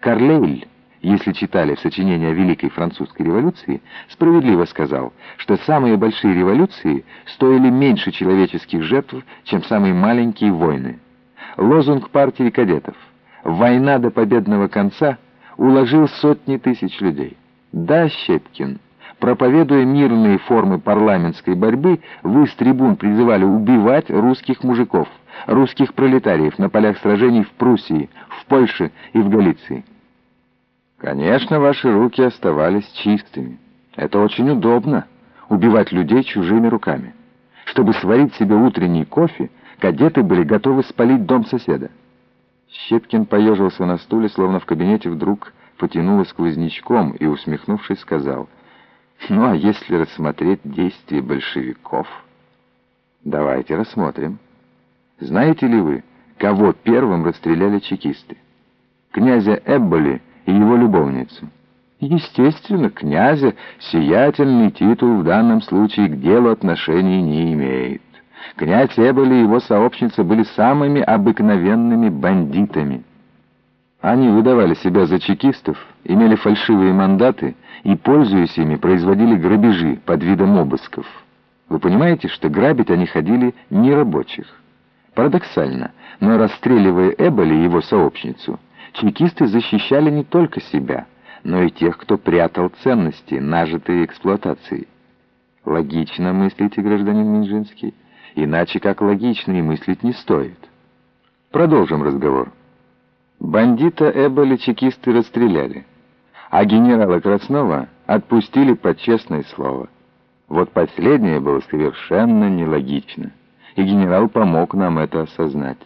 Карлейль, если читали в сочинении о Великой Французской революции, справедливо сказал, что самые большие революции стоили меньше человеческих жертв, чем самые маленькие войны. Лозунг партии кадетов «Война до победного конца» уложил сотни тысяч людей. Да, Щепкин, проповедуя мирные формы парламентской борьбы, вы с трибун призывали убивать русских мужиков, русских пролетариев на полях сражений в Пруссии, в Польше и в Галиции. Конечно, ваши руки оставались чистыми. Это очень удобно — убивать людей чужими руками. Чтобы сварить себе утренний кофе, кадеты были готовы спалить дом соседа. Щепкин поежился на стуле, словно в кабинете вдруг потянуло сквознячком и, усмехнувшись, сказал, «Ну а если рассмотреть действия большевиков?» «Давайте рассмотрим. Знаете ли вы, кого первым расстреляли чекисты? Князя Эбболи и его любовницу. Естественно, князя сиятельный титул в данном случае к делу отношений не имеет. Князь Эболи и его сообщница были самыми обыкновенными бандитами. Они выдавали себя за чекистов, имели фальшивые мандаты и, пользуясь ими, производили грабежи под видом обысков. Вы понимаете, что грабить они ходили не рабочих? Парадоксально, но расстреливая Эболи и его сообщницу, чекисты защищали не только себя, но и тех, кто прятал ценности, нажитые эксплуатацией. Логично мыслите, гражданин Минжинский? Иначе как логично и мыслить не стоит. Продолжим разговор. Бандита Эболи чекисты расстреляли, а генерала Краснова отпустили под честное слово. Вот последнее было совершенно нелогично, и генерал помог нам это осознать.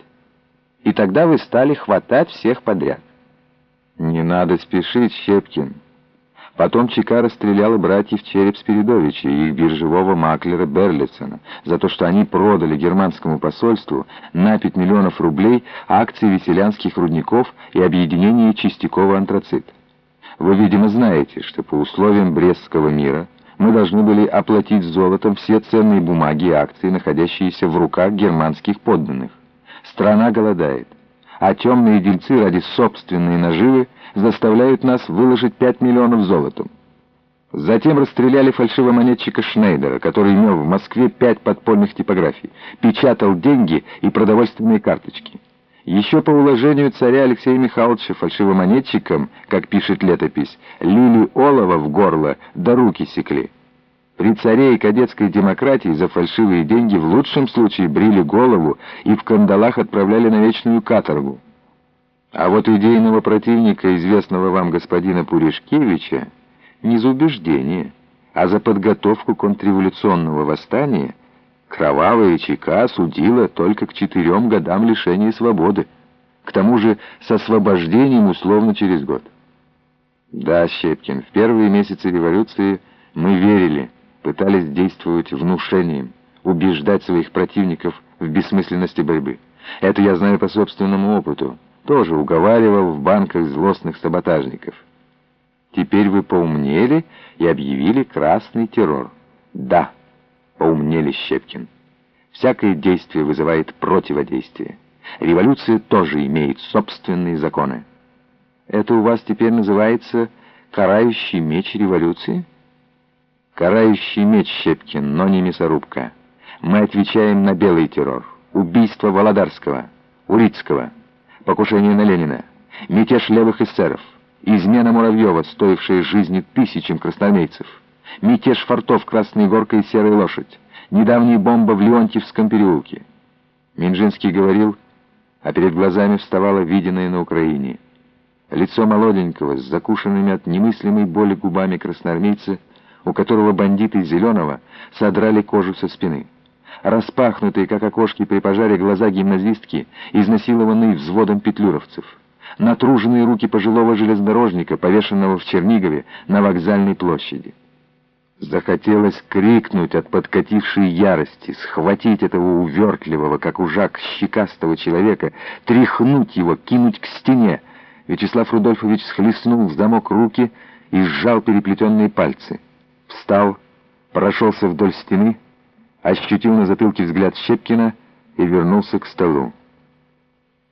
И тогда вы стали хватать всех подряд. Не надо спешить, Щепкин. Потом ЧК расстреляла братьев Череп-Спиридовича и их биржевого маклера Берлицена за то, что они продали германскому посольству на 5 миллионов рублей акции веселянских рудников и объединение Чистякова антрацит. Вы, видимо, знаете, что по условиям Брестского мира мы должны были оплатить золотом все ценные бумаги и акции, находящиеся в руках германских подданных. Страна голодает, а темные дельцы ради собственной наживы заставляют нас выложить 5 миллионов золотом. Затем расстреляли фальшивомонетчика Шнейдера, который имел в Москве пять подпольных типографий, печатал деньги и продовольственные карточки. Еще по уложению царя Алексея Михайловича фальшивомонетчикам, как пишет летопись, лили олово в горло, да руки секли. При царе и кадетской демократии за фальшивые деньги в лучшем случае брили голову и в кандалах отправляли на вечную каторгу. А вот идейного противника, известного вам господина Пуришкевича, не за убеждение, а за подготовку контрреволюционного восстания, кровавая ЧК судила только к четырем годам лишения свободы, к тому же с освобождением условно через год. Да, Щепкин, в первые месяцы революции мы верили, пытались действовать внушением, убеждать своих противников в бессмысленности борьбы. Это я знаю по собственному опыту. Тоже уговаривал в банках злостных саботажников. Теперь вы поумнели и объявили красный террор. Да, поумнели, Щепкин. Всякое действие вызывает противодействие. Революция тоже имеет собственные законы. Это у вас теперь называется карающий меч революции? Карающий меч Щепкин, но не мясорубка. Мы отвечаем на белый террор. Убийство Володарского, Урицкого, покушение на Ленина, мятеж левых эсеров, измена Муравьева, стоившая жизни тысячам красноармейцев, мятеж фортов Красной Горкой и Серой Лошадь, недавняя бомба в Леонтьевском переулке. Минжинский говорил, а перед глазами вставало виденное на Украине. Лицо молоденького, с закушенными от немыслимой боли губами красноармейца — у которого бандиты Зеленого содрали кожу со спины. Распахнутые, как окошки при пожаре, глаза гимназистки, изнасилованные взводом петлюровцев. Натруженные руки пожилого железнодорожника, повешенного в Чернигове на вокзальной площади. Захотелось крикнуть от подкатившей ярости, схватить этого увертливого, как ужак, щекастого человека, тряхнуть его, кинуть к стене. Вячеслав Рудольфович схлестнул в замок руки и сжал переплетенные пальцы встал, прошелся вдоль стены, ощутил на затылке взгляд Щепкина и вернулся к столу.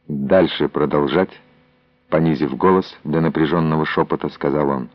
Дальше продолжать. Понизив голос до напряженного шепота, сказал он.